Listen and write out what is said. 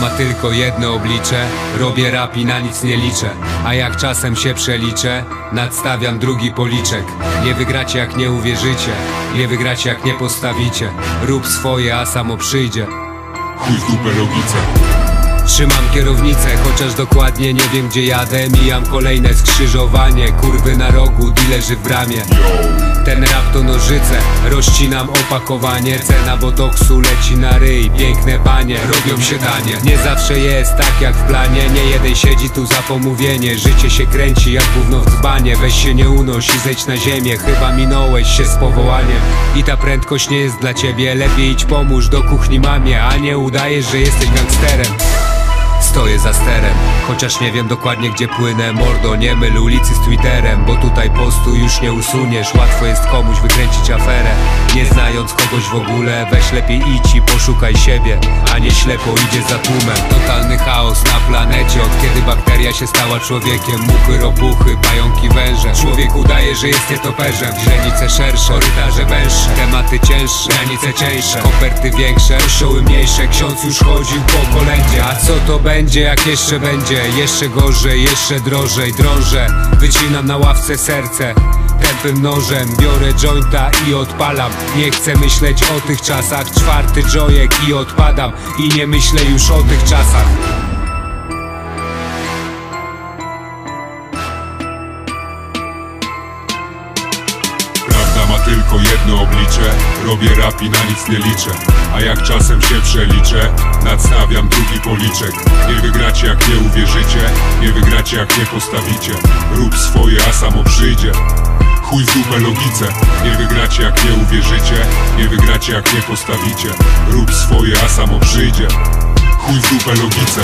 ma tylko jedno oblicze Robię rap i na nic nie liczę. A jak czasem się przeliczę Nadstawiam drugi policzek. Nie wygracie jak nie uwierzycie Nie wygracie jak nie postawicie. Rób swoje, a samo przyjdzie. Chuj w dupę logice Trzymam kierownicę, chociaż dokładnie nie wiem gdzie jadę. Mijam kolejne skrzyżowanie Kurwy na rogu, dilerzy w bramie Ten rap to nożyce, rozcinam opakowanie. Cena botoksu leci na ryj, piękne panie Robią się danie, nie zawsze jest tak jak w planie Nie jeden siedzi tu za pomówienie. Życie się kręci jak gówno w dzbanie Weź się nie unoś i zejdź na ziemię. Chyba minąłeś się z powołaniem I ta prędkość nie jest dla ciebie. Lepiej idź pomóż do kuchni mamie A nie udajesz, że jesteś gangsterem Stoję za sterem, chociaż nie wiem dokładnie gdzie płynę. Mordo, nie myl ulicy z Twitterem Bo tutaj postu już nie usuniesz. Łatwo jest komuś wykręcić aferę Nie znając kogoś w ogóle. Weź lepiej idź i poszukaj siebie A nie ślepo idzie za tłumem. Totalny chaos na planecie Od kiedy bakteria się stała człowiekiem. Muchy, ropuchy, pająki, Człowiek udaje, że jest nietoperzem Źrenice szersze, korytarze węższe Tematy cięższe, granice cieńsze. Koperty większe, kościoły mniejsze. Ksiądz już chodził po kolędzie. A co to będzie, jak jeszcze będzie? Jeszcze gorzej, jeszcze drożej Drążę, wycinam na ławce serce Tępym nożem. Biorę jointa i odpalam. Nie chcę myśleć o tych czasach. Czwarty joyek i odpadam. I nie myślę już o tych czasach tylko jedno oblicze. Robię rap i na nic nie liczę. A jak czasem się przeliczę Nadstawiam drugi policzek. Nie wygracie jak nie uwierzycie. Nie wygracie jak nie postawicie. Rób swoje, a samo przyjdzie. Chuj w dupę logice. Nie wygracie jak nie uwierzycie. Nie wygracie jak nie postawicie. Rób swoje, a samo przyjdzie. Chuj w dupę logice